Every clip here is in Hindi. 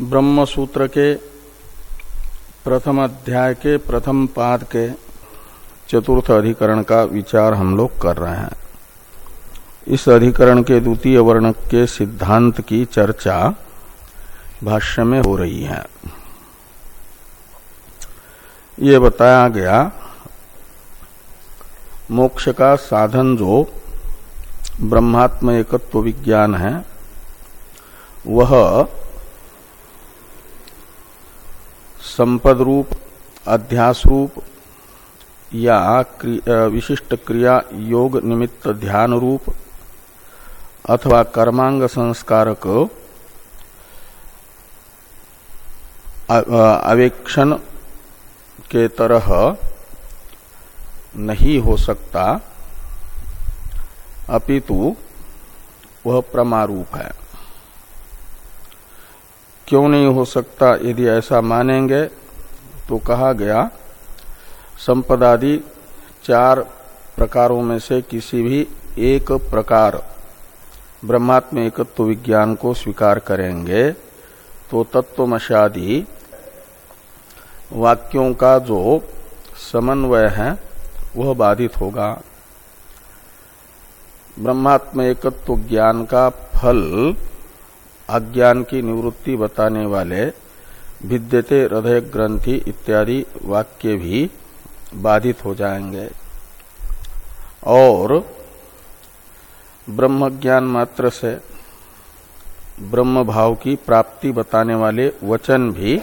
ब्रह्म सूत्र के प्रथम अध्याय के प्रथम पाद के चतुर्थ अधिकरण का विचार हम लोग कर रहे हैं। इस अधिकरण के द्वितीय वर्ण के सिद्धांत की चर्चा भाष्य में हो रही है। ये बताया गया, मोक्ष का साधन जो ब्रह्मात्म एकत्व विज्ञान है, वह संपद रूप अध्यास रूप या विशिष्ट क्रिया, योग निमित्त ध्यान रूप अथवा कर्मांग संस्कारक अवेक्षण के तरह नहीं हो सकता, अपितु वह प्रमारूप है। क्यों नहीं हो सकता? यदि ऐसा मानेंगे तो कहा गया, संपदादि चार प्रकारों में से किसी भी एक प्रकार ब्रह्मात्म एकत्व विज्ञान को स्वीकार करेंगे तो तत्वमशादी वाक्यों का जो समन्वय है, वह बाधित होगा। ब्रह्मात्म एकत्व ज्ञान का फल अज्ञान की निवृत्ति बताने वाले विद्यते हृदय ग्रंथि इत्यादि वाक्य भी बाधित हो जाएँगे। और ब्रह्म ज्ञान मात्र से ब्रह्म भाव की प्राप्ति बताने वाले वचन भी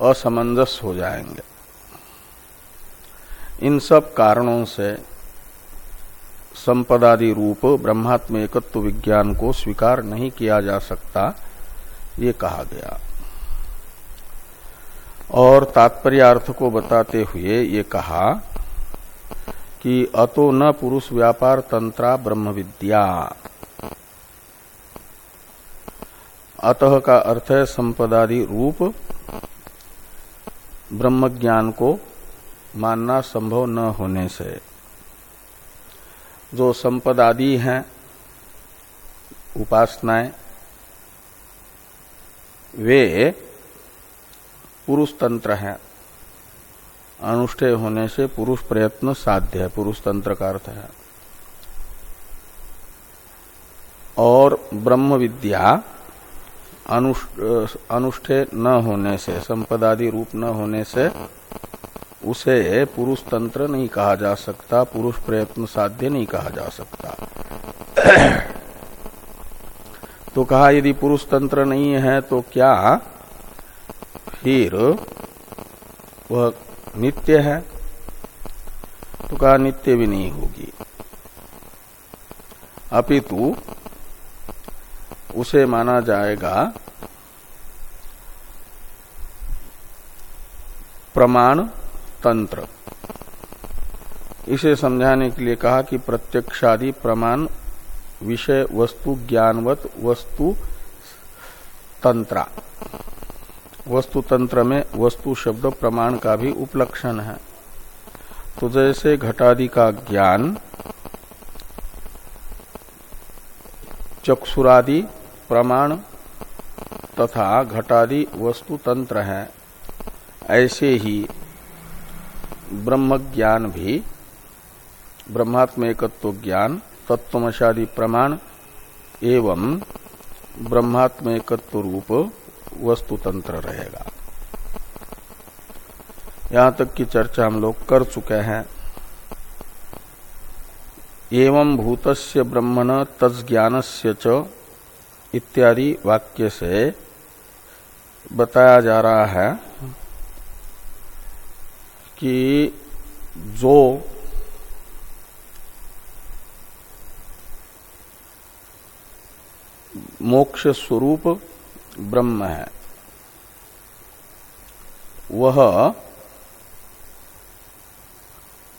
असमंजस हो जाएँगे। इन सब कारणों से संपदादि रूप ब्रह्मात्म एकत्व विज्ञान को स्वीकार नहीं किया जा सकता, ये कहा गया। और तात्पर्यार्थ को बताते हुए ये कहा कि अतो न पुरुष व्यापार तंत्रा ब्रह्म विद्या। अतः का अर्थ है संपदादि रूप ब्रह्म ज्ञान को मानना संभव न होने से। जो संपदादि हैं, उपासनाएँ, वे पुरुष तंत्र हैं। अनुष्ठेय होने से पुरुष प्रयत्न साध्य है, पुरुष तंत्र का अर्थ है। और ब्रह्म विद्या अनुष्ठेय न होने से, संपदादि रूप न होने से उसे पुरुष तंत्र नहीं कहा जा सकता, पुरुष प्रयत्न साध्य नहीं कहा जा सकता। तो कहा, यदि पुरुष तंत्र नहीं है तो क्या फिर वह नित्य है? तो कहा, नित्य भी नहीं होगी। अपितु उसे माना जाएगा, प्रमाण तंत्र। इसे समझाने के लिए कहा कि प्रत्यक्षादि प्रमाण, विषय, वस्तु, ज्ञानवत, वस्तु, तंत्रा। वस्तु तंत्र में वस्तु शब्द प्रमाण का भी उपलक्षण है। तो जैसे घटादि का ज्ञान, चक्षुरादि प्रमाण तथा घटादि वस्तु तंत्र है, ऐसे ही ब्रह्म ज्ञान भी ब्रह्मात्म ज्ञान, तत्वमशादी प्रमाण, एवं ब्रह्मात्म एकत्व रूप वस्तु तंत्र रहेगा। यहाँ तक की चर्चा हम लोग कर चुके हैं। एवं भूतस्य ब्रह्मण तज्ज्ञान से च इत्यादि वाक्य से बताया जा रहा है। कि जो मोक्ष स्वरूप ब्रह्म है, वह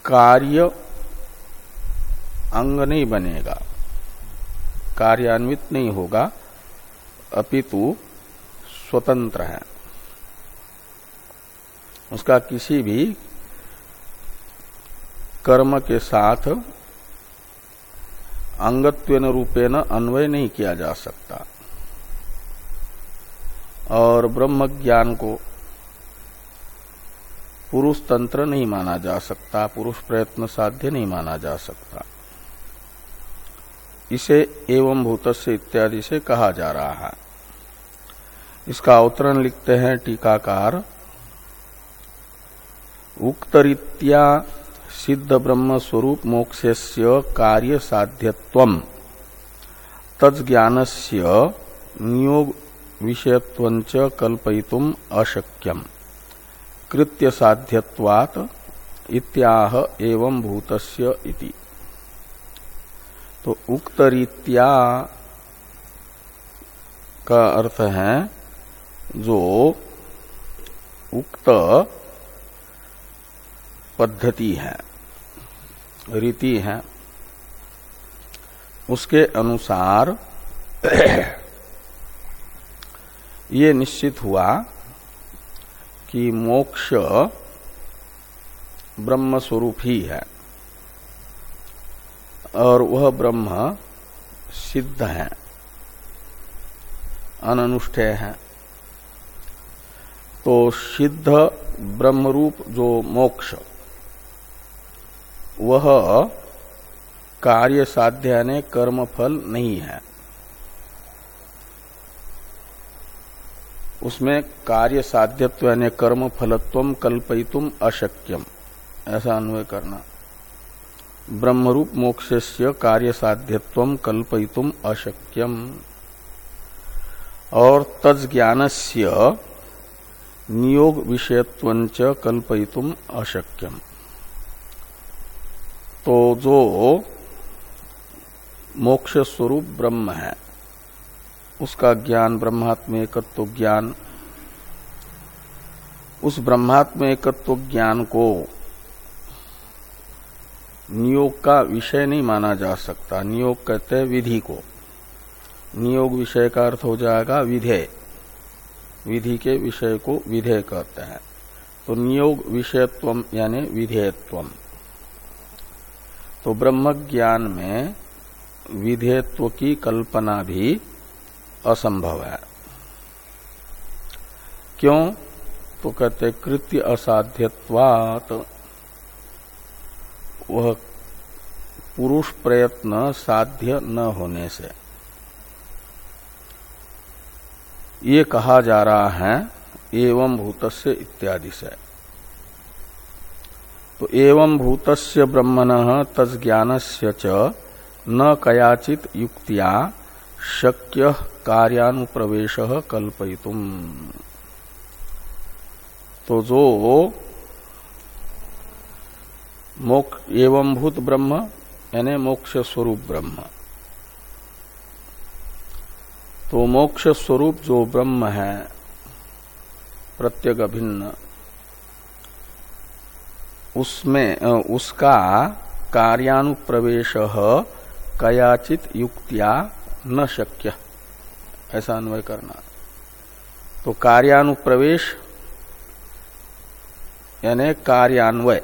कार्य अंग नहीं बनेगा, कार्यान्वित नहीं होगा, अपितु स्वतंत्र है। उसका किसी भी कर्म के साथ अंगत्व रूपेण अन्वय नहीं किया जा सकता। और ब्रह्म ज्ञान को पुरुष तंत्र नहीं माना जा सकता, पुरुष प्रयत्न साध्य नहीं माना जा सकता। इसे एवं भूत से इत्यादि से कहा जा रहा है। इसका अवतरण लिखते हैं टीकाकार उक्तरीत्या सिद्ध ब्रह्म स्वरूप मोक्षस्य कार्य साध्यत्व तज्ञानस्य नियोग विषयत्वंच कल्पयितुम अशक्यम। कृत्य साध्यत्वात् इत्याह एवं भूतस्य इति। तो उक्त रीत्या का अर्थ है, जो उक्त पद्धति है, रीति है, उसके अनुसार ये निश्चित हुआ कि मोक्ष ब्रह्म स्वरूप ही है और वह ब्रह्म सिद्ध है अनुष्ठेय है। तो सिद्ध ब्रह्मरूप जो मोक्ष वह कार्य साध्य यानी कर्म फल नहीं है। उसमें कार्य साध्यत्व यानी कर्म फलत्व कल्पयितुम अशक्यम। ऐसा अन्वय करना। ब्रह्मरूप मोक्षस्य कार्य साध्यत्व कल्पयितुम अशक्यम। और तज ज्ञानस्य नियोग विषयत्व कल्पयितुम अशक्यम। तो जो मोक्ष स्वरूप ब्रह्म है। उसका ज्ञान ब्रह्मात्म एकत्व ज्ञान, उस ब्रह्मात्म एकत्व ज्ञान को नियोग का विषय नहीं माना जा सकता। नियोग कहते हैं विधि को। नियोग विषय का अर्थ हो जाएगा विधेय। विधि के विषय को विधेय कहते हैं। तो नियोग विषयत्व यानी विधेयत्व तो ब्रह्म ज्ञान में विधेयत्व की कल्पना भी असंभव है। क्यों? तो कहते कृत्य असाध्यत्वात। वह पुरुष प्रयत्न साध्य न होने से। ये कहा जा रहा है, एवं भूतस्य इत्यादि से। तो एवं भूतस्य ब्रह्मण तज्ञान से च न कयाचित युक्तिया शक्य कार्यानुप्रवेश कल्पयितुम। तो जो मोक्ष एवं भूत ब्रह्म, यानी मोक्ष स्वरूप ब्रह्म। तो मोक्ष स्वरूप जो ब्रह्म है, प्रत्येक अभिन्न। उसमें उसका कार्यानुप्रवेश कयाचित युक्तिया न शक्य। ऐसा अन्वय करना। तो कार्यानुप्रवेश, यानी कार्यान्वय।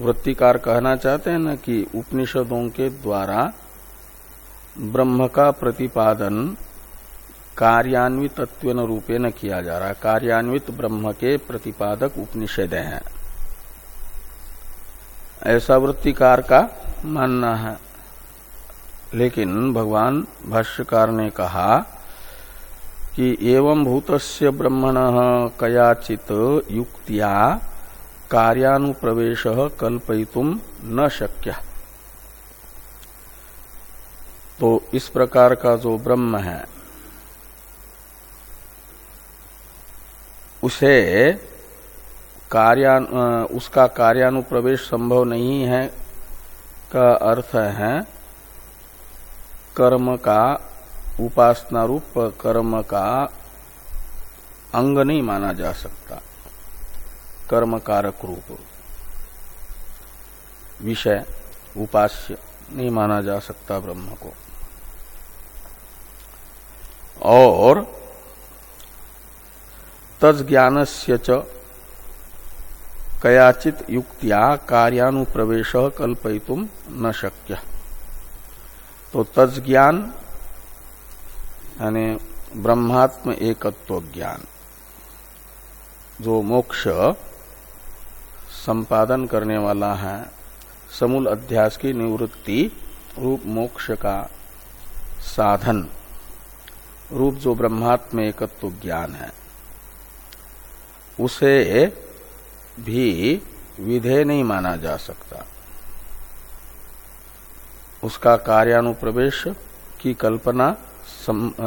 वृत्तिकार कहना चाहते हैं ना कि उपनिषदों के द्वारा ब्रह्म का प्रतिपादन कार्यान्वित रूपे न किया जा रहा। कार्यान्वित ब्रह्म के प्रतिपादक उपनिषद हैं। ऐसा वृत्तिकार का मानना है। लेकिन भगवान भाष्यकार ने कहा कि एवं भूतस्य ब्रह्मण कयाचित युक्तिया कार्यानुप्रवेश कल्पयितुम न शक्य। तो इस प्रकार का जो ब्रह्म है उसे कार्यान उसका कार्यानुप्रवेश संभव नहीं है का अर्थ है कर्म का उपासना रूप कर्म का अंग नहीं माना जा सकता। कर्म कारक रूप। विषय, उपास्य नहीं माना जा सकता ब्रह्म को। और तज्ञान से कयाचित युक्तिया कार्यानुप्रवेश कल्पयितुम न शक्य। तो तज्ज्ञान, यानी ब्रह्मात्म एकत्व ज्ञान जो मोक्ष संपादन करने वाला है, समूल अध्यास की निवृत्ति रूप मोक्ष का साधन, रूप जो ब्रह्मात्म एकत्व ज्ञान है। उसे भी विधेय नहीं माना जा सकता। उसका कार्यानुप्रवेश की कल्पना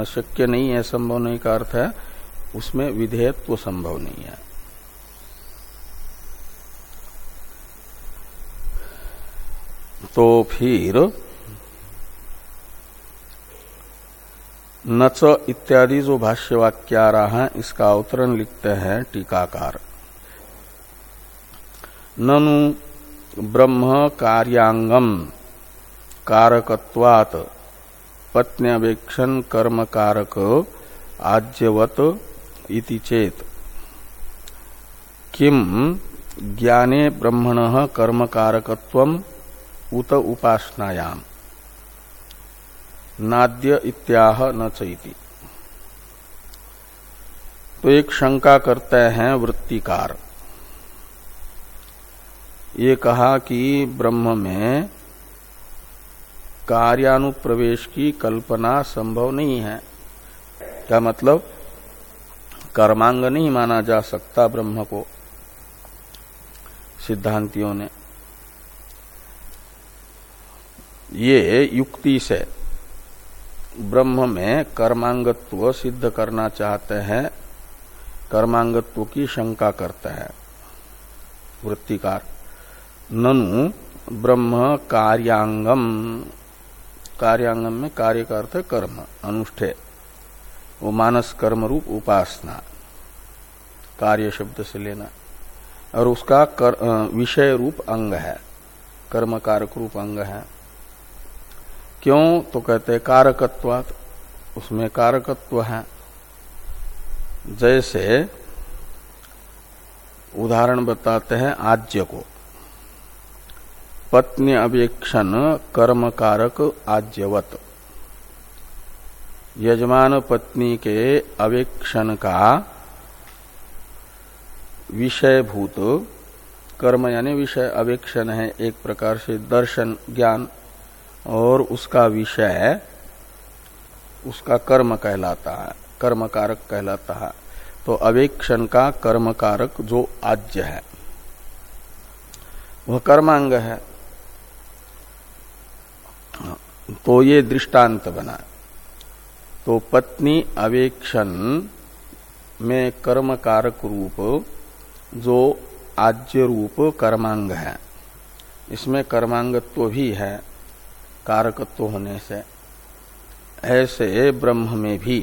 शक्य नहीं है, संभव नहीं का अर्थ है, उसमें विधेयत्व तो संभव नहीं है। तो फिर नच इत्यादि जो भाष्य वाक्य आ रहा है, इसका अवतरण लिखते हैं टीकाकार। ननु ब्रह्म कार्यांगम कारकत्वात पत्न्यवेक्षण कर्म कारक आज्यवत इति चेत। किम ज्ञाने ब्रह्मण कर्म कारकत्व उत उपासनायाम। नाद्य इत्याह न चैती। तो एक शंका करते हैं वृत्तिकार। ये कहा कि ब्रह्म में कार्यानुप्रवेश की कल्पना संभव नहीं है। क्या मतलब? कर्मांग नहीं माना जा सकता ब्रह्म को, सिद्धांतियों ने। ये युक्ति से ब्रह्म में कर्मांगत्व सिद्ध करना चाहते हैं, कर्मांगत्व की शंका करते हैं। वृत्तिकार, ननु ब्रह्म कार्यांगम। कार्यांगम में कार्य का अर्थ कर्म, अनुष्ठे। वो मानस कर्म रूप उपासना, कार्य शब्द से लेना। और उसका विषय रूप अंग है कर्म कारक रूप अंग है। क्यों? तो कहते कारकत्वात। उसमें कारकत्व है। जैसे उदाहरण बताते हैं आज्य को। पत्नी अवेक्षण कर्म कारक आज्यवत यजमान पत्नी के अवेक्षण का विषयभूत। कर्म यानी विषय अवेक्षण है। एक प्रकार से दर्शन, ज्ञान। और उसका विषय उसका कर्म कहलाता है कर्म कारक कहलाता है। तो अवेक्षण का कर्म कारक जो आज्य है, वह कर्मांग है। तो ये दृष्टांत बना। तो पत्नी अवेक्षण में कर्म कारक रूप जो आज्य रूप कर्मांग है, इसमें कर्मांगत्व भी है। कारकत्व होने से, ऐसे ब्रह्म में भी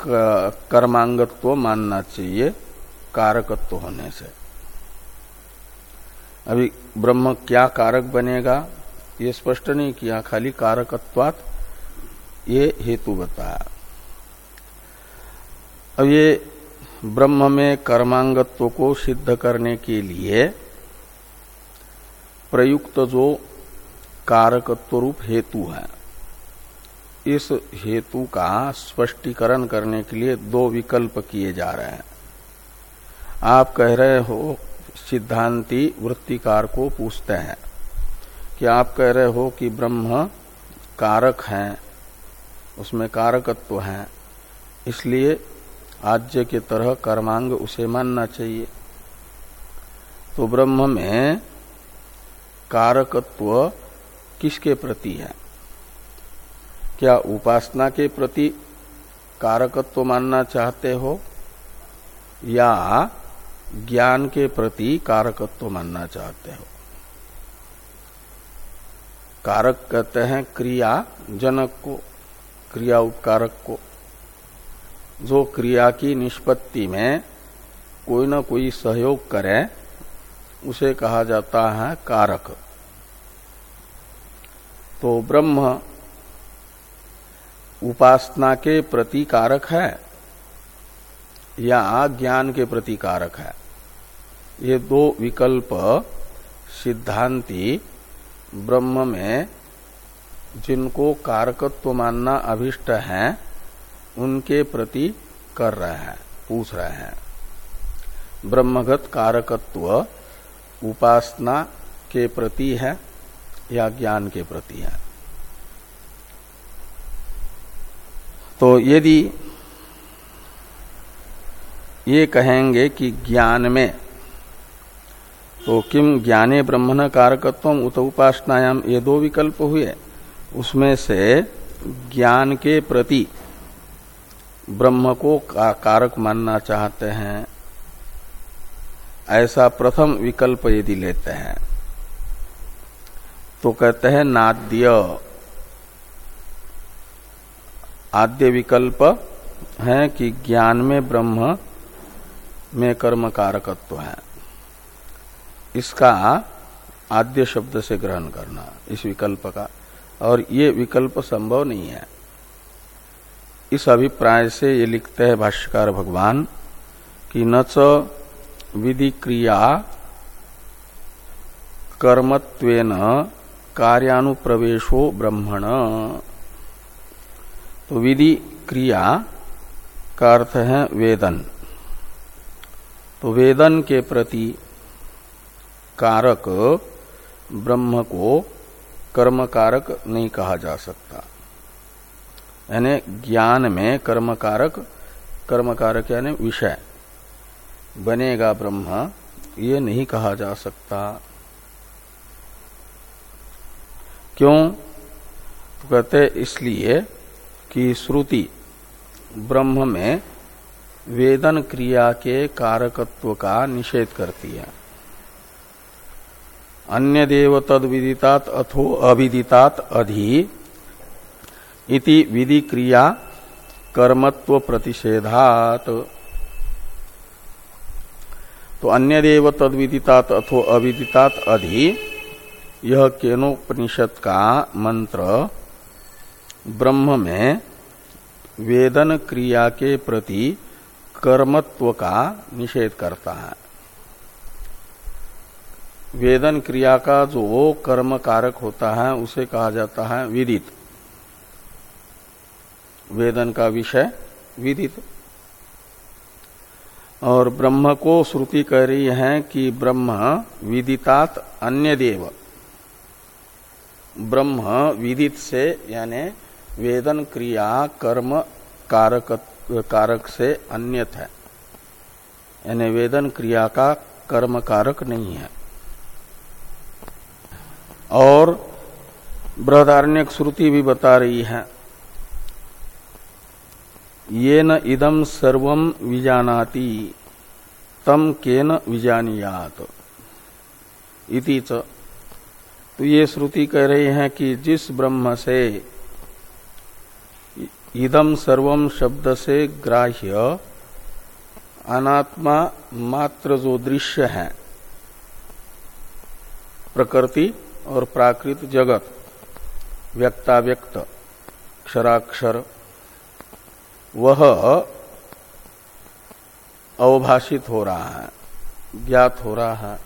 कर्मांगत्व मानना चाहिए कारकत्व होने से। अभी ब्रह्म क्या कारक बनेगा, ये स्पष्ट नहीं किया, खाली कारकत्वात ये हेतु बताया। अब ये ब्रह्म में कर्मांगत्व को सिद्ध करने के लिए प्रयुक्त जो कारकत्व रूप हेतु है। इस हेतु का स्पष्टीकरण करने के लिए दो विकल्प किए जा रहे हैं। आप कह रहे हो, सिद्धांति वृत्तिकार को पूछते हैं कि आप कह रहे हो कि ब्रह्म कारक है, उसमें कारकत्व है, इसलिए आज्य के तरह कर्मांग उसे मानना चाहिए। तो ब्रह्म में कारकत्व किसके प्रति है? क्या उपासना के प्रति कारकत्व मानना चाहते हो? या ज्ञान के प्रति कारकत्व मानना चाहते हो? कारक कहते हैं क्रिया जनक को, क्रिया उपकारक को। जो क्रिया की निष्पत्ति में कोई ना कोई सहयोग करे उसे कहा जाता है कारक। तो ब्रह्म उपासना के प्रति कारक है या ज्ञान के प्रति कारक है? ये दो विकल्प सिद्धांति ब्रह्म में जिनको कारकत्व मानना अभिष्ट है, उनके प्रति कर रहे हैं, पूछ रहे हैं। ब्रह्मगत कारकत्व उपासना के प्रति है या ज्ञान के प्रति है? तो यदि ये कहेंगे कि ज्ञान में तो किम ज्ञाने ब्रह्मण कारकत्व उत उपासनायाम ये दो विकल्प हुए। उसमें से ज्ञान के प्रति ब्रह्म को का, कारक मानना चाहते हैं। ऐसा प्रथम विकल्प यदि लेते हैं तो कहते हैं नाद्य। आद्य विकल्प है कि ज्ञान में ब्रह्म में कर्म कारकत्व है। इसका आद्य शब्द से ग्रहण करना, इस विकल्प का। और ये विकल्प संभव नहीं है। इस अभिप्राय से ये लिखते हैं भाष्यकार भगवान कि न विधि क्रिया कर्मत्वेन कार्यानुप्रवेशो ब्रह्मण। तो विधि क्रिया का अर्थ है वेदन। तो वेदन के प्रति कारक ब्रह्म को कर्म कारक नहीं कहा जा सकता। यानी ज्ञान में कर्म कारक कर्म कारक यानी विषय। बनेगा ब्रह्म, ये नहीं कहा जा सकता। क्यों? तो कहते इसलिए कि श्रुति ब्रह्म में वेदन क्रिया के कारकत्व का निषेध करती है। अन्य देव तद विदितात अथो अविदितात अधि इति विधि क्रिया कर्मत्व प्रतिषेधात। तो अन्य देव तद अथो अविदितात अधि। यह केनोपनिषद का मंत्र ब्रह्म में वेदन क्रिया के प्रति कर्मत्व का निषेध करता है। वेदन क्रिया का जो कर्म कारक होता है, उसे कहा जाता है विदित। वेदन का विषय विदित। और ब्रह्म को श्रुति कह रही है कि ब्रह्म विदितात अन्य देव ब्रह्म विदित से, यानी वेदन क्रिया कर्म कारक कारक से अन्यत है। यानी वेदन क्रिया का कर्म कारक नहीं है। और बृहदारण्यक श्रुति भी बता रही है ये न इदम सर्व विजानाति तम केन विजानियात। इति च। तो ये श्रुति कह रही है कि जिस ब्रह्म से इदम सर्वम शब्द से ग्राह्य, अनात्मा मात्र जो दृश्य है, प्रकृति और प्राकृत जगत, व्यक्ताव्यक्त, क्षराक्षर वह अवभाषित हो रहा है, ज्ञात हो रहा है,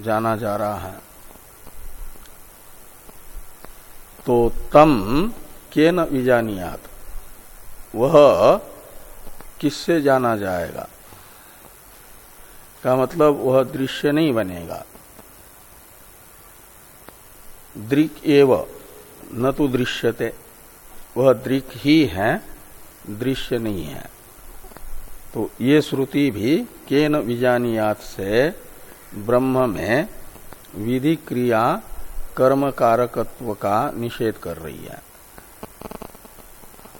जाना जा रहा है। तो तम के न विजानियात, वह किससे जाना जाएगा? का मतलब वह दृश्य नहीं बनेगा। दृक एव, न तो दृश्यते, वह दृक ही है दृश्य नहीं है। तो ये श्रुति भी केन विजानियात से ब्रह्म में विधि क्रिया कर्म कारकत्व का निषेध कर रही है।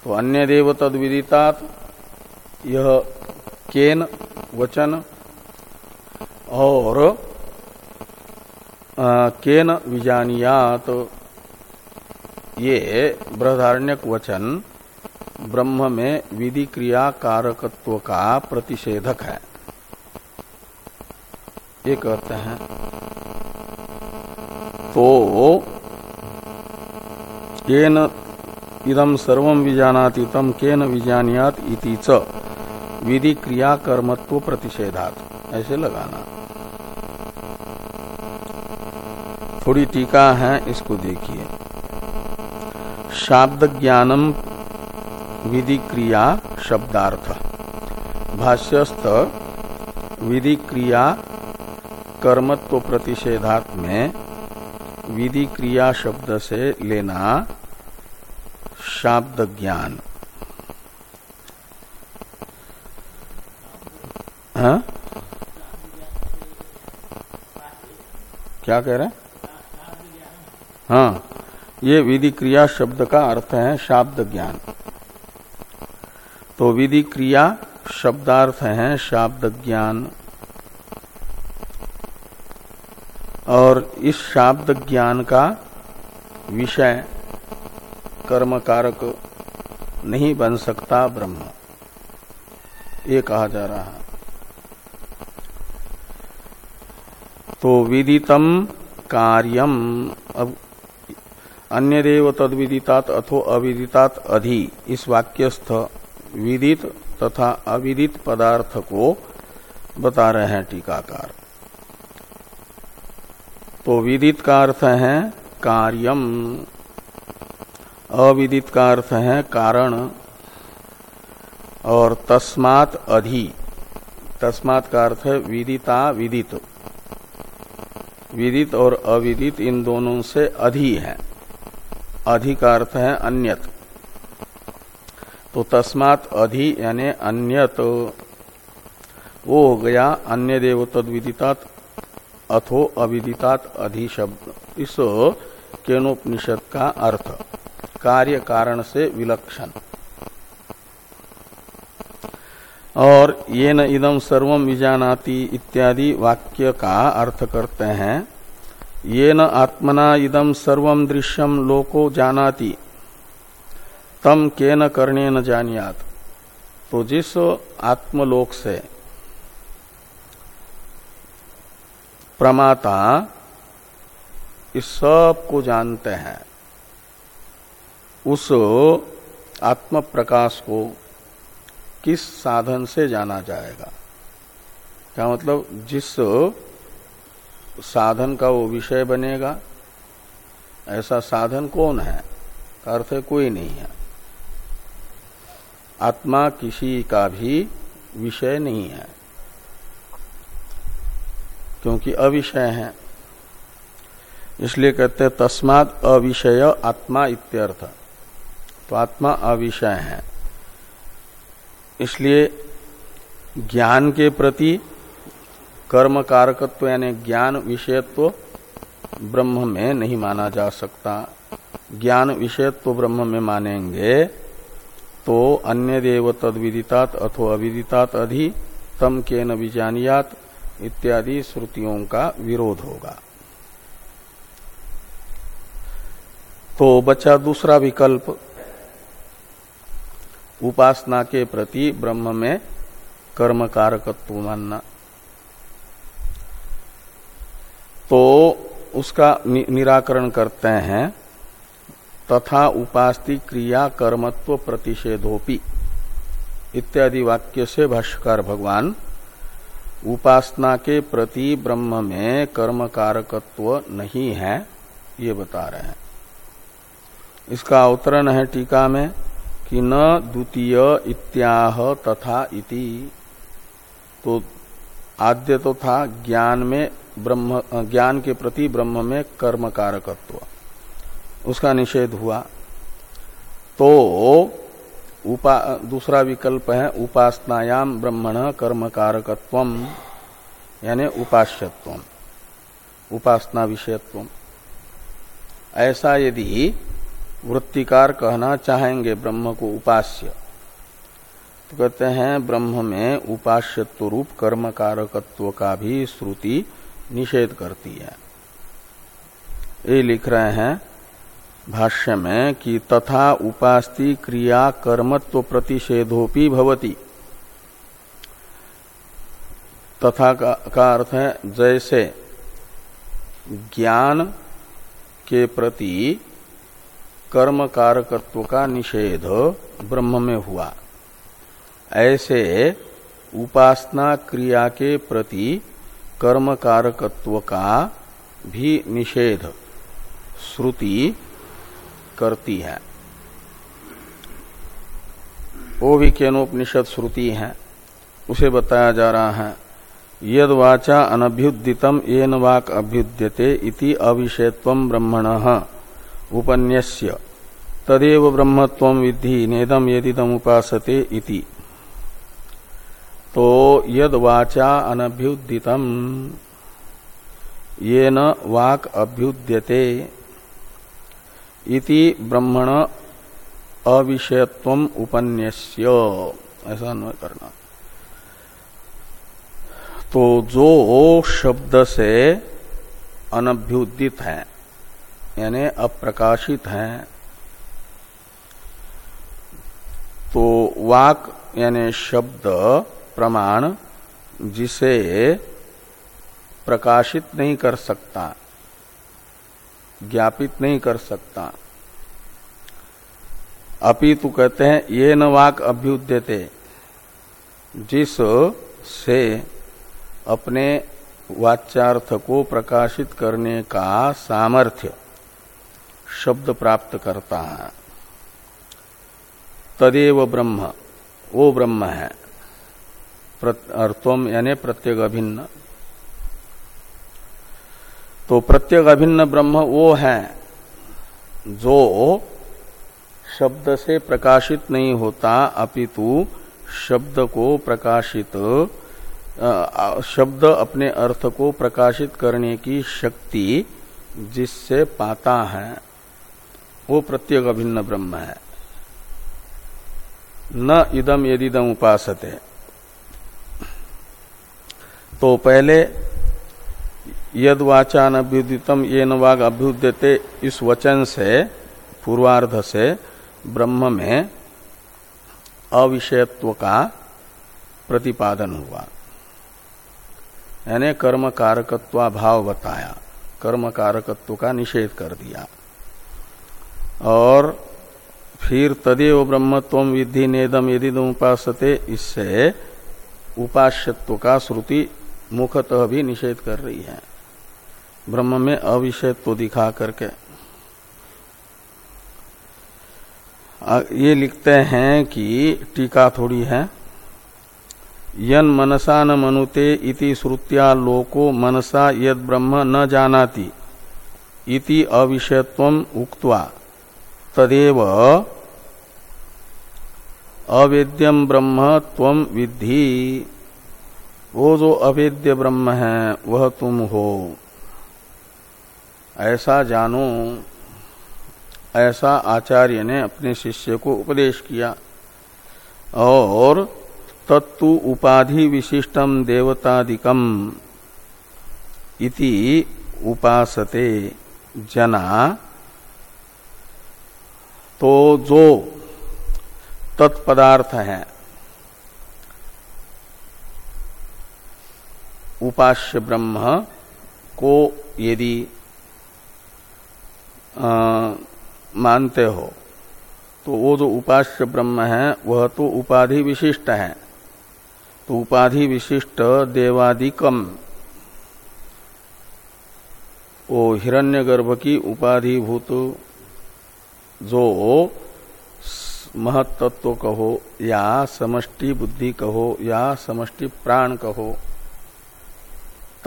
तो अन्य देव तद विदितात यह केन वचन और आ, केन विजानियात ये बृहधारण्यक वचन ब्रह्म में विधि क्रिया कारकत्व का प्रतिषेधक है। ये कहते हैं। तो केन इदम सर्व विजानाति तम केन विजानियात इति च विधि क्रिया कर्मत्व प्रतिषेधात। ऐसे लगाना। थोड़ी टीका है, इसको देखिए। शाब्द ज्ञानम विधि क्रिया शब्दार्थ। भाष्यस्थ विधि क्रिया कर्मत्व प्रतिषेधात् में विधि क्रिया शब्द से लेना शाब्द ज्ञान हाँ? क्या कह रहे हैं? हाँ ये विधि क्रिया शब्द का अर्थ है शाब्द ज्ञान तो विधि क्रिया शब्दार्थ है शाब्द ज्ञान और इस शाब्द ज्ञान का विषय कर्म कारक नहीं बन सकता ब्रह्म। ये कहा जा रहा है। तो विदितम कार्यम अब अन्य देव तद विदितात अथो अविदितात अधि। इस वाक्यस्थ विदित तथा अविदित पदार्थ को बता रहे हैं टीकाकार। तो विदित का अर्थ है कार्यम। अविदित का अर्थ है कारण। और तस्मात अधि। तस्मात का अर्थ है विदिता विदित। विदित और अविदित इन दोनों से अधि है। अधिक अर्थ है अन्यत। तो तस्मात अधि यानी अन्यत। वो हो गया अन्य देव तद अथो अविदितात अधि शब्द। इस केनोपनिषद का अर्थ, कार्य कारण से विलक्षण। और ये न इदम सर्वम विजानाति इत्यादि वाक्य का अर्थ करते हैं। ये न आत्मना इदम सर्वम दृश्यम लोको जानाति। तम के न करने न जानियात। तो जिस आत्मलोक से प्रमाता इस सबको जानते हैं, उस आत्म प्रकाश को किस साधन से जाना जाएगा? क्या मतलब? जिस साधन का वो विषय बनेगा, ऐसा साधन कौन है? अर्थ कोई नहीं है। आत्मा किसी का भी विषय नहीं है। क्योंकि अविषय है। इसलिए कहते हैं तस्माद अविषय आत्मा इत्यर्थ। तो आत्मा अविषय है। इसलिए ज्ञान के प्रति कर्म कारकत्व यानी ज्ञान विषयत्व ब्रह्म में नहीं माना जा सकता। ज्ञान विषयत्व ब्रह्म में मानेंगे तो अन्य देव तद विदितात अथो अविदितात अधि तम के न विजानियात इत्यादि श्रुतियों का विरोध होगा। तो बचा दूसरा विकल्प। उपासना के प्रति ब्रह्म में कर्म कारकत्व मानना। तो उसका निराकरण करते हैं। तथा उपास्ति क्रिया कर्मत्व प्रतिषेधोपि। इत्यादि वाक्य से भाष्यकार भगवान, उपासना के प्रति ब्रह्म में कर्म कारकत्व नहीं है, ये बता रहे हैं। इसका अवतरण है टीका में कि न द्वितीय इत्याह तथा इति। तो आद्य तो था ज्ञान में ब्रह्म, ज्ञान के प्रति ब्रह्म में कर्म कारकत्व उसका निषेध हुआ। तो उपा, दूसरा विकल्प है, उपासनायाम ब्रह्मण कर्म कारकत्व यानी उपास्यत्व उपासना विषयत्व ऐसा यदि वृत्तिकार कहना चाहेंगे ब्रह्म को उपास्य तो कहते हैं, ब्रह्म में उपास्यत्व रूप कर्म कारकत्व का भी श्रुति निषेध करती है। ये लिख रहे हैं भाष्य में कि तथा उपास्ति क्रिया कर्मत्व प्रतिषेधोपि भवती। तथा का, का अर्थ है जैसे ज्ञान के प्रति कर्म कारकत्व का निषेध ब्रह्म में हुआ। ऐसे उपासना क्रिया के प्रति कर्म कारकत्व का भी निषेध श्रुति करती है। वो भी केनोपनिषद श्रुति है। उसे बताया जा रहा है यद वाचा अनभ्युदितम येन वाक अभ्युद्यते इति अविषयत्व ब्रह्मण। उपन्यस्य, तदेव ब्रह्मत्व विधि नेदम यदिदम उपासते इति। तो यद वाचा अनभ्युदितम येन वाक अभ्युद्यते इति ब्रह्मण अविषयत्व उपन्यस्य। ऐसा न करना। तो जो शब्द से अनभ्युदित है, यानी अप्रकाशित है तो वाक, यानी शब्द प्रमाण, जिसे प्रकाशित नहीं कर सकता ज्ञापित नहीं कर सकता। अपितु कहते हैं, ये न वाक अभ्युद्यते। जिस से अपने वाच्यार्थ को प्रकाशित करने का सामर्थ्य शब्द प्राप्त करता है। तदेव ब्रह्म, वो ब्रह्म है। अर्थम यानी प्रत्येक अभिन्न। तो प्रत्येक अभिन्न ब्रह्म वो है जो शब्द से प्रकाशित नहीं होता, अपितु शब्द को प्रकाशित शब्द अपने अर्थ को प्रकाशित करने की शक्ति जिससे पाता है, वो प्रत्येक अभिन्न ब्रह्म है। न इदम यदिदम उपासते। तो पहले यद वाचान अभ्युदितम ये न वाग अभ्युद्यते इस वचन से, पूर्वार्ध से, ब्रह्म में अविषयत्व का प्रतिपादन हुआ। यानी कर्म कारकत्वा भाव बताया कर्म कारकत्व का निषेध कर दिया। और फिर तदेव ब्रह्मत्व विधि नेदम यदि उपासते इससे उपास्यत्व का श्रुति मुखतः भी निषेध कर रही है। ब्रह्म में अविषयत्व दिखा करके। ये लिखते हैं कि टीका थोड़ी है। यन मनसा न मनुते इति श्रुत्या लोको मनसा यद ब्रह्म न जानाति इति अविषयत्व उक्त्वा। तदेव अवेद्यम ब्रह्म त्वम विद्धि। वो जो अवेद्य ब्रह्म है, वह तुम हो। ऐसा जानो, ऐसा आचार्य ने अपने शिष्य को उपदेश किया। और तत्तु उपाधि विशिष्टम देवतादिकम इति उपासते जना तो जो तत्पदार्थ है, उपास्य ब्रह्म को यदि मानते हो तो वो जो उपास्य ब्रह्म है, वह तो उपाधि विशिष्ट है। तो उपाधि विशिष्ट देवादिकम। वो हिरण्यगर्भ की उपाधिभूत, जो महत्त्व कहो, या समष्टि बुद्धि कहो, या समष्टि प्राण कहो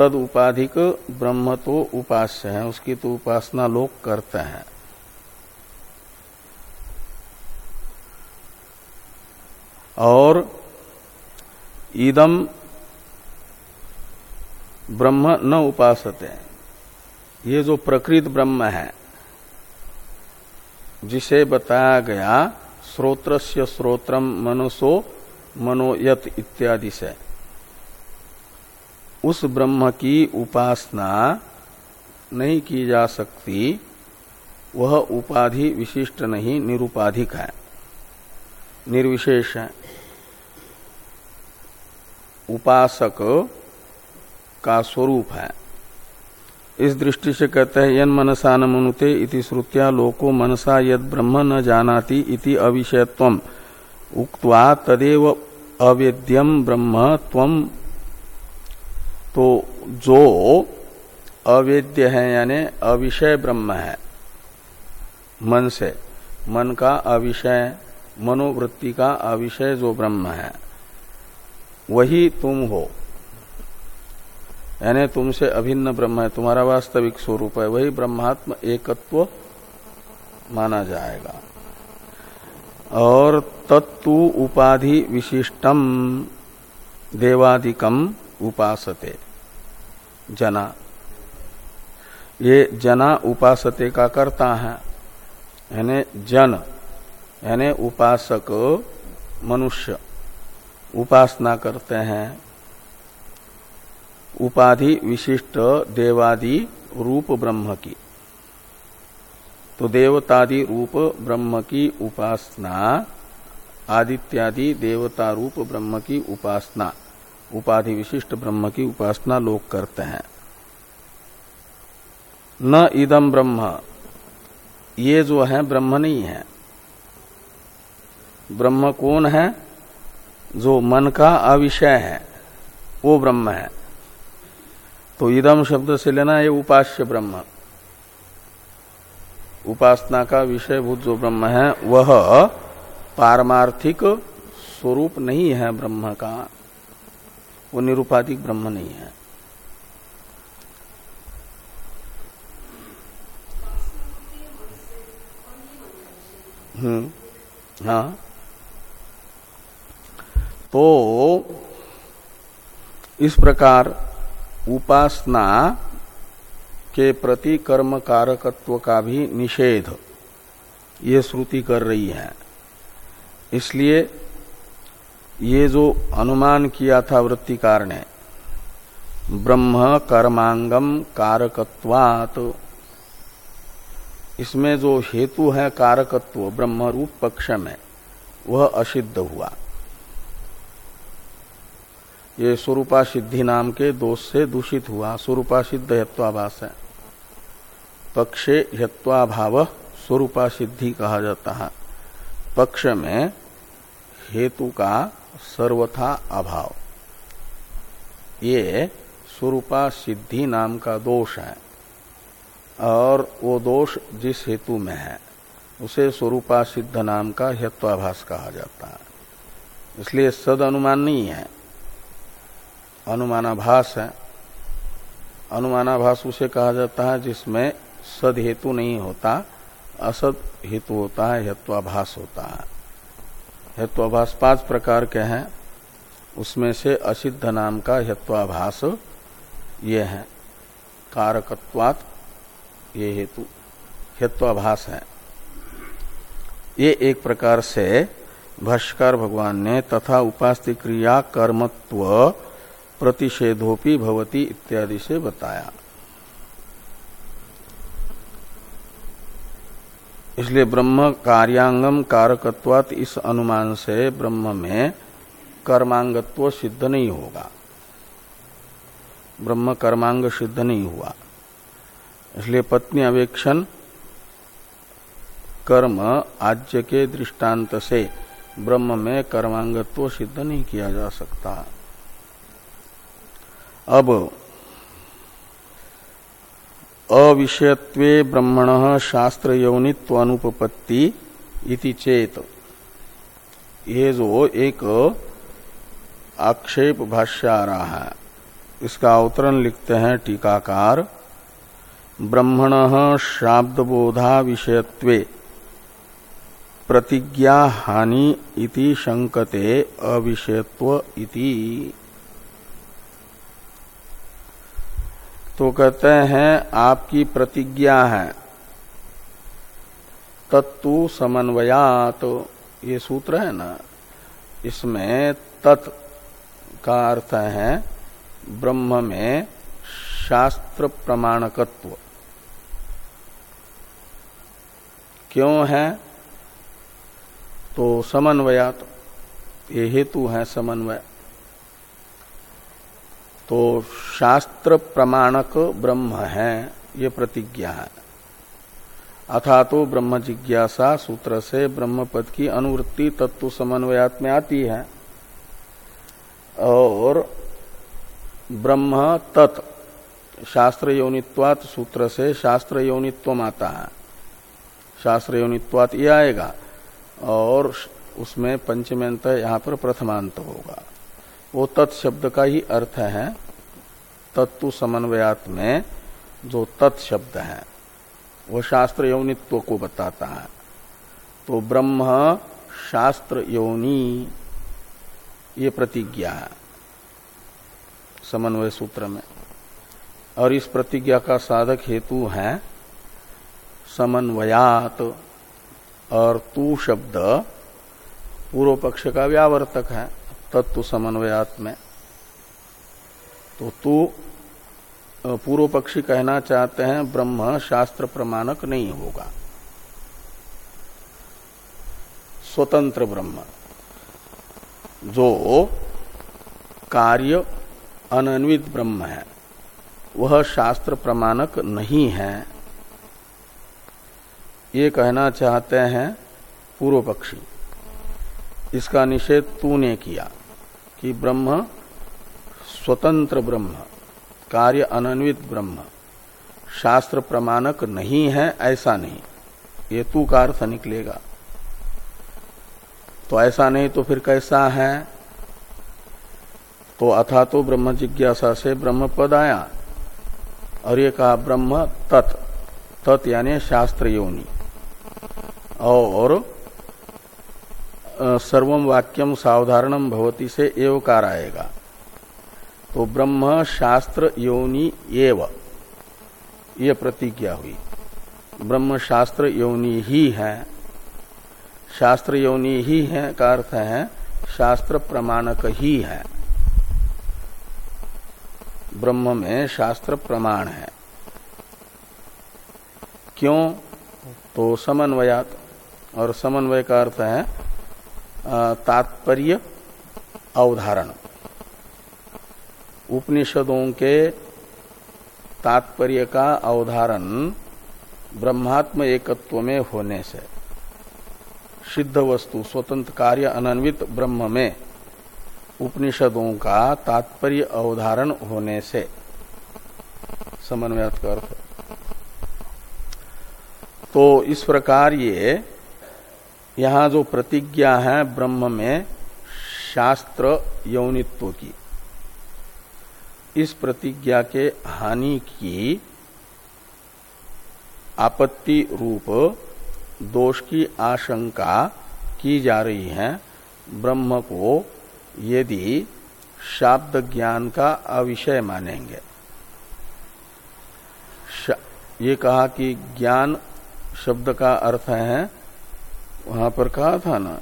तद उपाधिक ब्रह्म तो उपास्य है, उसकी तो उपासना लोग करते हैं। और ईदम ब्रह्म न उपासते ये जो प्रकृत ब्रह्म है, जिसे बताया गया, श्रोत्रस्य श्रोत्रम मनसो मनोयत इत्यादि से। उस ब्रह्म की उपासना नहीं की जा सकती, वह उपाधि विशिष्ट नहीं, निरुपाधिक है, निर्विशेष है। उपासक का स्वरूप है। इस दृष्टि से कहते हैं, यन मनसा न मनुते श्रुत्या, लोको मनसा यद ब्रह्म न जानाति इति अविषयत्व उक्त्वा तदेव अवेद्यम ब्रह्म त्वम तो जो अवेद्य है, यानी अविषय ब्रह्म है, मन से, मन का अविषय, मनोवृत्ति का अविषय जो ब्रह्म है, वही तुम हो। यानी तुमसे अभिन्न ब्रह्म है, तुम्हारा वास्तविक स्वरूप है, वही ब्रह्मात्म एकत्व माना जाएगा। और तत्तु उपाधि विशिष्टम देवादिकम उपासते। जना। ये जना उपासते का करता है। यानी जन। यानी उपासक मनुष्य। उपासना करते हैं। उपाधि विशिष्ट देवादि रूप ब्रह्म की। तो देवतादि रूप ब्रह्म की उपासना, आदित्यादि देवता रूप ब्रह्म की उपासना। उपाधि विशिष्ट ब्रह्म की उपासना लोग करते हैं। न इदम ब्रह्म। ये जो है, ब्रह्म नहीं है। ब्रह्म कौन है? जो मन का अविषय है, वो ब्रह्म है। तो इदम शब्द से लेना ये उपास्य ब्रह्म। उपासना का विषय भूत जो ब्रह्म है, वह पारमार्थिक स्वरूप नहीं है ब्रह्म का। वो निरूपाधिक ब्रह्म नहीं है। हम्म हाँ। तो इस प्रकार उपासना के प्रति कर्म कारकत्व का भी निषेध ये श्रुति कर रही है। इसलिए ये जो अनुमान किया था वृत्तिकार ने, ब्रह्म कर्मांगम कारकत्वात। इसमें जो हेतु है कारकत्व, ब्रह्म रूप पक्ष में, वह असिद्ध हुआ। ये स्वरूपा सिद्धि नाम के दोष से दूषित हुआ। स्वरूपा सिद्ध हत्वाभास है। पक्षे हत्वाभाव स्वरूपा सिद्धि कहा जाता है। पक्ष में हेतु का सर्वथा अभाव। ये स्वरूपा सिद्धि नाम का दोष है। और वो दोष जिस हेतु में है, उसे स्वरूपा सिद्ध नाम का हेत्वाभास कहा जाता है। इसलिए सद अनुमान नहीं है। अनुमानाभास है। अनुमानाभास उसे कहा जाता है जिसमें सद हेतु नहीं होता, असद हेतु होता है हेत्वाभास होता है। हेत्वाभास पाँच प्रकार के हैं, उसमें से असिद्ध नाम का हेत्वाभास ये है। कारकत्वात ये हेतु हेत्वाभास है। ये एक प्रकार से भाष्कर भगवान ने तथा उपास्य क्रिया कर्मत्व प्रतिषेधोपी भवती इत्यादि से बताया। इसलिए ब्रह्म कार्यांगम कारकत्वात इस अनुमान से ब्रह्म में कर्मांगत्व सिद्ध नहीं होगा। ब्रह्म कर्मांग सिद्ध नहीं हुआ। इसलिए पत्नी अवेक्षण कर्म आज्य के दृष्टांत से ब्रह्म में कर्मांगत्व सिद्ध नहीं किया जा सकता। अब अविषयत्वे ब्रह्मण शास्त्र यौनित्व अनुपपत्ति इति चेत। ये जो एक आक्षेप भाष्य आ रहा है इसका अवतरण लिखते हैं टीकाकार, ब्रह्मण शाब्दबोधा विषयत्वे प्रतिज्ञा हानि इति शंकते अविषयत्व इति। तो कहते हैं, आपकी प्रतिज्ञा है। तत्तु समन्वयात तो ये सूत्र है ना? इसमें तत् का अर्थ है, ब्रह्म में शास्त्र प्रमाणकत्व। क्यों है? तो समन्वयात, ये हेतु है समन्वय। तो शास्त्र प्रमाणक ब्रह्म है, ये प्रतिज्ञा है। अथा तो ब्रह्म जिज्ञासा सूत्र से ब्रह्म पद की अनुवृत्ति तत्व समन्वयात में आती है। और ब्रह्म तत् शास्त्र योनित्वात सूत्र से शास्त्र यौनित्व आता है। शास्त्र योनित्वात ये आएगा, और उसमें पंचमेंत यहाँ पर प्रथमांत होगा। वो तत्शब्द का ही अर्थ है तत्व समन्वयात में जो तत्शब्द है, वो शास्त्र यौनित्व को बताता है। तो ब्रह्म शास्त्र यौनी, ये प्रतिज्ञा है, समन्वय सूत्र में। और इस प्रतिज्ञा का साधक हेतु है, समन्वयात, और तू शब्द पूर्व पक्ष का व्यावर्तक है। तत्व समन्वयात में तो तू पूर्व पक्षी कहना चाहते हैं, ब्रह्म शास्त्र प्रमाणक नहीं होगा। स्वतंत्र ब्रह्म, जो कार्य अनन्वित ब्रह्म है, वह शास्त्र प्रमाणक नहीं है। ये कहना चाहते हैं पूर्व पक्षी, इसका निषेध तूने किया। कि ब्रह्म स्वतंत्र ब्रह्म, कार्य अनन्वित ब्रह्म, शास्त्र प्रमाणक नहीं है, ऐसा नहीं। ये तू का अर्थ निकलेगा। तो ऐसा नहीं तो फिर कैसा है? तो अथा तो ब्रह्म जिज्ञासा से ब्रह्म पद आया। और ये कहा, ब्रह्म तत् तत् यानी शास्त्र योनि। और सर्वम वाक्यम सावधारणम भवती से एवकार आएगा। तो ब्रह्म, शास्त्र, योनि, एव। ये प्रतिज्ञा हुई। ब्रह्म, शास्त्र, योनि ही है। शास्त्र, योनि ही है का अर्थ है, शास्त्र प्रमाणक ही है। ब्रह्म में शास्त्र प्रमाण है। क्यों? तो समन्वयात। और समन्वय का अर्थ है तात्पर्य अवधारण। उपनिषदों के तात्पर्य का अवधारण ब्रह्मात्म एकत्व में होने से, सिद्ध वस्तु, स्वतंत्र कार्य, अनन्वित ब्रह्म में उपनिषदों का तात्पर्य अवधारण होने से। समन्वय तो इस प्रकार ये यहाँ जो प्रतिज्ञा है ब्रह्म में, शास्त्र यौनित्व की, इस प्रतिज्ञा के हानि की आपत्ति रूप दोष की आशंका की जा रही है। ब्रह्म को यदि शाब्द ज्ञान का अविषय मानेंगे। ये कहा कि ज्ञान शब्द का अर्थ है वहाँ पर कहा था ना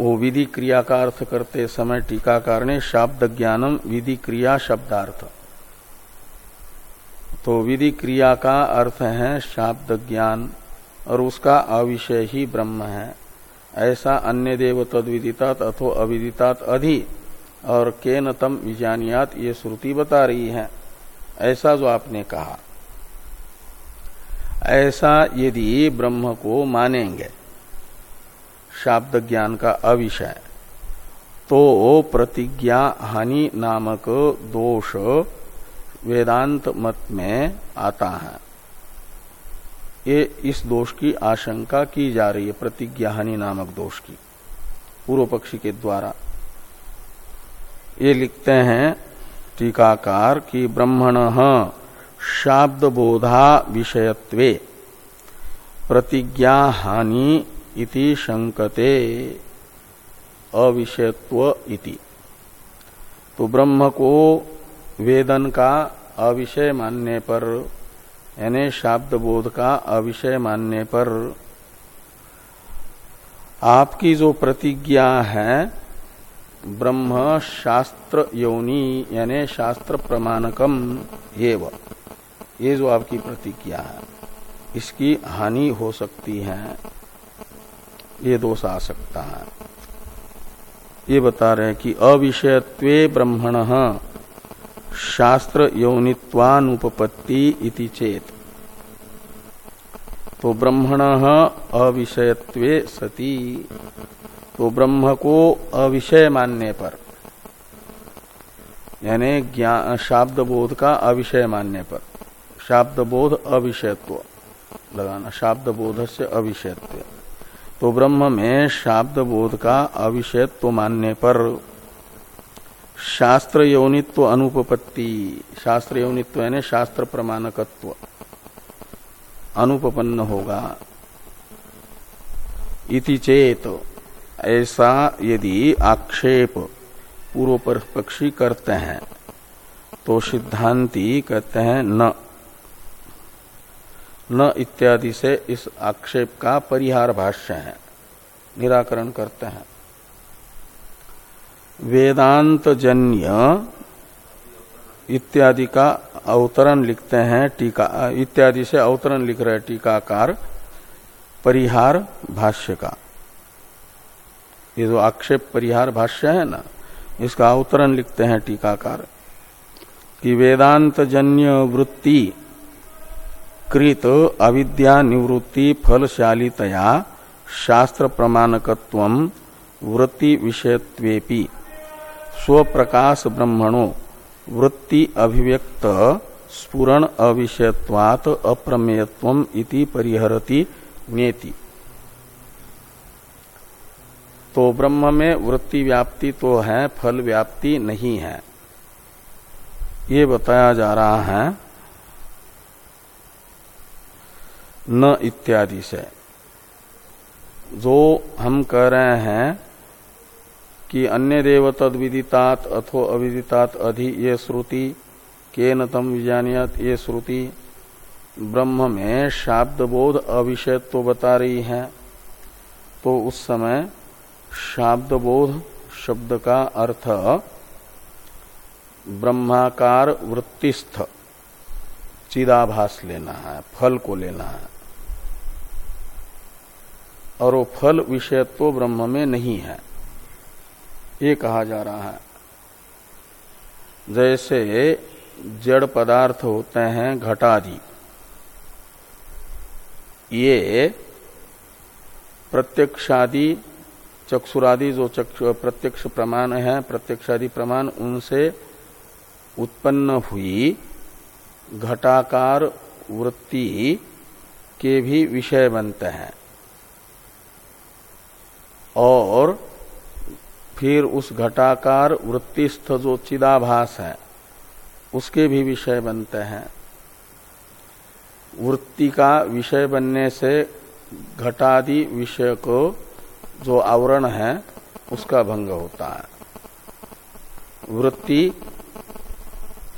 वो विधि क्रिया का अर्थ करते समय टीकाकार ने शाब्द ज्ञानम विधि क्रिया शब्दार्थ। तो विधि क्रिया का अर्थ है शाब्द ज्ञान और उसका अविषय ही ब्रह्म है। ऐसा अन्य देव तद विदितात अथो अविदितात अधि और के न तम विजानियात ये श्रुति बता रही है। ऐसा जो आपने कहा। ऐसा यदि ब्रह्म को मानेंगे शाब्द ज्ञान का अविषय तो प्रतिज्ञा हानि नामक दोष वेदांत मत में आता है। ये इस दोष की आशंका की जा रही है, प्रतिज्ञा हानि नामक दोष की, पूर्व पक्षी के द्वारा। ये लिखते हैं, टीकाकार कि ब्रह्मण शाब्द बोधा विषयत्वे। प्रतिज्ञा हानि इति शंकते अविषयत्व इति। तो ब्रह्म को वेदन का अविषय मानने पर, यानी शाब्द बोध का अविषय मानने पर, आपकी जो प्रतिज्ञा है ब्रह्म शास्त्र योनि यानी शास्त्र प्रमाणकम एव। ये जो आपकी प्रतिज्ञा है, इसकी हानि हो सकती है, ये दोष आ सकता है। ये बता रहे हैं कि अविषयत्वे ब्रह्मण शास्त्र यौनित्वानुपपत्ति इति चेत। तो ब्रह्मण अविषयत्वे सती। तो ब्रह्म को अविषय मानने पर, यानी शाब्द बोध का अविषय मानने पर। शाब्द बोध अविषयत्व, लगाना शाब्द बोध से अविषयत्व। तो ब्रह्म में शाब्द बोध का अविषयत्व मानने पर शास्त्र यौनित्व अनुपपत्ति शास्त्र यौनित्व यानी शास्त्र प्रमाणकत्व अनुपन्न होगा। इति चेत ऐसा यदि आक्षेप पूर्व पक्षी करते हैं तो सिद्धांति कहते हैं न। न इत्यादि से इस आक्षेप का परिहार भाष्य है, निराकरण करते हैं। वेदांत जन्य इत्यादि का अवतरण लिखते हैं, टीका, इत्यादि से अवतरण लिख रहे टीकाकार, परिहार भाष्य का। ये जो आक्षेप परिहार भाष्य है ना, इसका अवतरण लिखते हैं टीकाकार। कि वेदांत जन्य वृत्ति कृत अविद्या निवृत्ति फलशालितया शास्त्र प्रमाणकत्व वृत्ति विषयत्वेपि। स्वप्रकाश ब्रह्मणो वृत्ति अभिव्यक्त स्पुरण अविषयत्वात अप्रमेयत्व इति परिहरति नेति। तो ब्रह्म में वृत्ति व्याप्ति तो है, फल व्याप्ति नहीं है। ये बताया जा रहा है, न इत्यादि से। जो हम कह रहे हैं कि अन्य देव तद विदितात अथो अविदितात अधि ये श्रुति के न तम विजानियत ये श्रुति, ब्रह्म में शाब्द बोध अविषय तो बता रही है। तो उस समय शाब्द बोध शब्द का अर्थ ब्रह्माकार वृत्तिस्थ। चिदाभास लेना है, फल को लेना है। और वो फल विषय तो ब्रह्म में नहीं है। ये कहा जा रहा है। जैसे जड़ पदार्थ होते हैं घटादि, ये प्रत्यक्षादि चक्षुरादि जो चक्ष, प्रत्यक्ष प्रमाण है, प्रत्यक्षादि प्रमाण, उनसे उत्पन्न हुई घटाकार वृत्ति के भी विषय बनते हैं। और फिर उस घटाकार वृत्तिस्थ जो चिदाभास है, उसके भी विषय बनते हैं। वृत्ति का विषय बनने से घटादि विषय को जो आवरण है, उसका भंग होता है। वृत्ति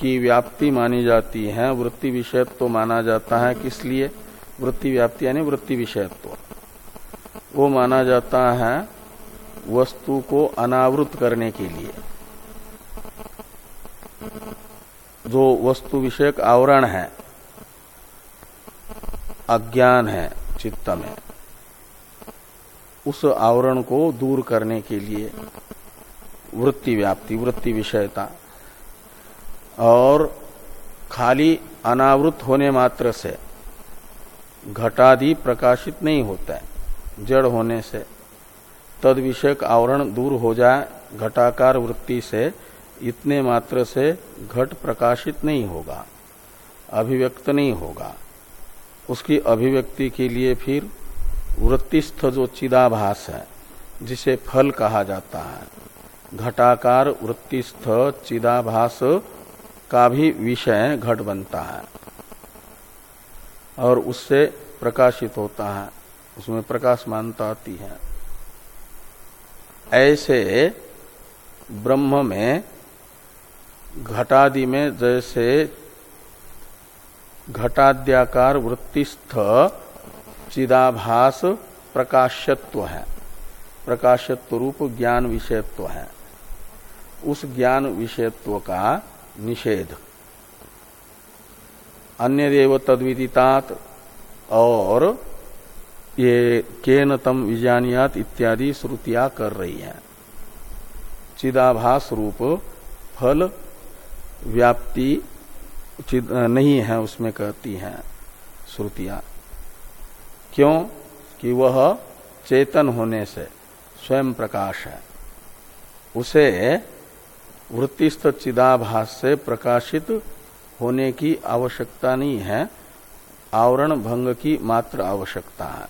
की व्याप्ति मानी जाती है। वृत्ति विषयत्व तो माना जाता है। किस लिए? वृत्ति व्याप्ति यानी वृत्ति विषयत्व। वो माना जाता है वस्तु को अनावृत करने के लिए। जो वस्तु विषयक आवरण है, अज्ञान है चित्त में। उस आवरण को दूर करने के लिए वृत्ति व्याप्ति, वृत्ति विषयता। और खाली अनावृत होने मात्र से घटादि प्रकाशित नहीं होता है। जड़ होने से तद विषयक आवरण दूर हो जाए, घटाकार वृत्ति से इतने मात्र से घट प्रकाशित नहीं होगा, अभिव्यक्त नहीं होगा। उसकी अभिव्यक्ति के लिए फिर वृत्तिस्थ जो चिदाभास है, जिसे फल कहा जाता है, घटाकार वृत्तिस्थ चिदाभास का भी विषय घट बनता है और उससे प्रकाशित होता है, उसमें प्रकाश मानता आती है। ऐसे ब्रह्म में, घटादि में जैसे घटाद्याकार वृत्तिस्थ चिदाभास प्रकाशत्व है। प्रकाशत्व रूप ज्ञान विषयत्व है। उस ज्ञान विषयत्व का निषेध। अन्य देव तद्विदितात और ये केन तम विजानियात इत्यादि श्रुतियाँ कर रही हैं। चिदाभास रूप फल व्याप्ति नहीं है उसमें कहती हैं श्रुतियाँ। क्यों? कि वह चेतन होने से स्वयं प्रकाश है। उसे वृत्तिस्थ चिदाभास से प्रकाशित होने की आवश्यकता नहीं है। आवरण भंग की मात्र आवश्यकता है।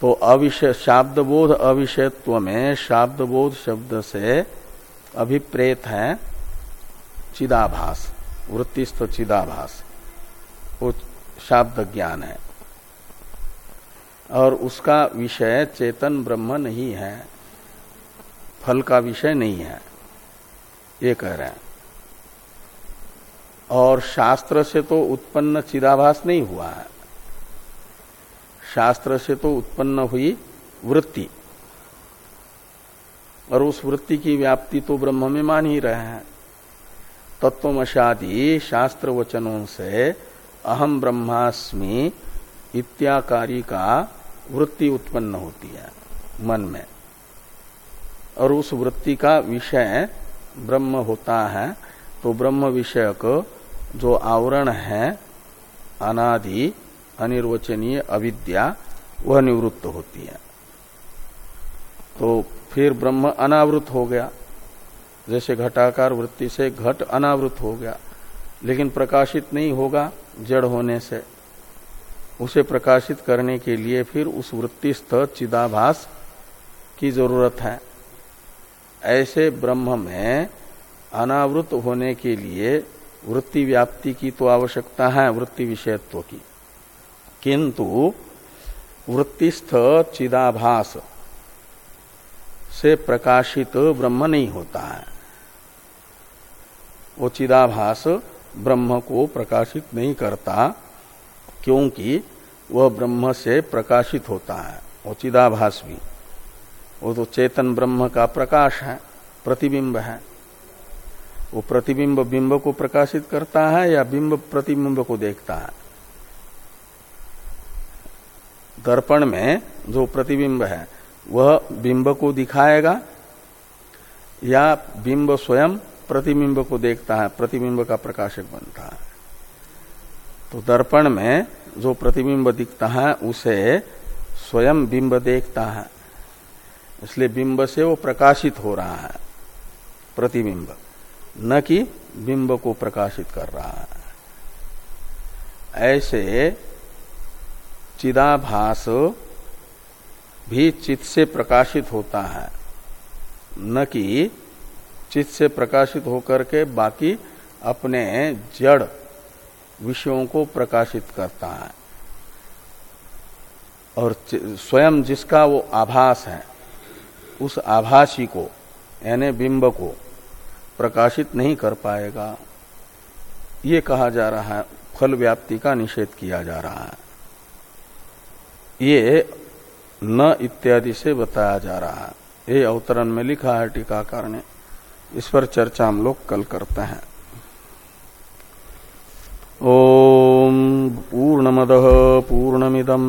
तो अविषय शाब्द बोध अविषयत्व में शाब्द बोध शब्द से अभिप्रेत है चिदाभास, वृत्तिस्थ चिदाभास। वो शाब्द ज्ञान है। और उसका विषय चेतन ब्रह्म नहीं है। फल का विषय नहीं है, ये कह रहे हैं। और शास्त्र से तो उत्पन्न चिदाभास नहीं हुआ है। शास्त्र से तो उत्पन्न हुई वृत्ति। और उस वृत्ति की व्याप्ति तो ब्रह्म में मान ही रहे हैं। तत्वमशादी शास्त्र वचनों से अहम ब्रह्मास्मि इत्याकारी का वृत्ति उत्पन्न होती है मन में। और उस वृत्ति का विषय ब्रह्म होता है तो ब्रह्म विषयक जो आवरण है, अनादि, अनिर्वचनीय अविद्या, वह निवृत्त होती है। तो फिर ब्रह्म अनावृत हो गया। जैसे घटाकार वृत्ति से घट अनावृत हो गया। लेकिन प्रकाशित नहीं होगा जड़ होने से। उसे प्रकाशित करने के लिए फिर उस वृत्तिस्थ चिदाभास की ज़रूरत है। ऐसे ब्रह्म में अनावृत होने के लिए वृत्ति व्याप्ति की तो आवश्यकता है, वृत्ति विषयत्व की। किंतु वृत्तिस्थ चिदाभास से प्रकाशित ब्रह्म नहीं होता है। वो चिदाभास ब्रह्म को प्रकाशित नहीं करता, क्योंकि वह ब्रह्म से प्रकाशित होता है वो चिदाभास भी वो तो चेतन ब्रह्म का प्रकाश है, प्रतिबिंब है। वो प्रतिबिंब बिंब को प्रकाशित करता है, या बिंब प्रतिबिंब को देखता है? दर्पण में जो प्रतिबिंब है, वह बिंब को दिखाएगा, या बिंब स्वयं प्रतिबिंब को देखता है, प्रतिबिंब का प्रकाशक बनता है। तो दर्पण में जो प्रतिबिंब दिखता है, उसे स्वयं बिंब देखता है। इसलिए बिंब से वो प्रकाशित हो रहा है, प्रतिबिंब। न कि बिंब को प्रकाशित कर रहा है। ऐसे चिदाभास भी चित से प्रकाशित होता है, न कि चित्त से प्रकाशित होकर के बाकी अपने जड़ विषयों को प्रकाशित करता है। और स्वयं जिसका वो आभास है, उस आभासी को, यानी बिंब को प्रकाशित नहीं कर पाएगा। ये कहा जा रहा है, फल व्याप्ति का निषेध किया जा रहा है। ये न इत्यादि से बताया जा रहा है। ये अवतरण में लिखा है टीकाकार ने। इस पर चर्चा हम लोग कल करते हैं। ओम पूर्णमद पूर्णमिदम।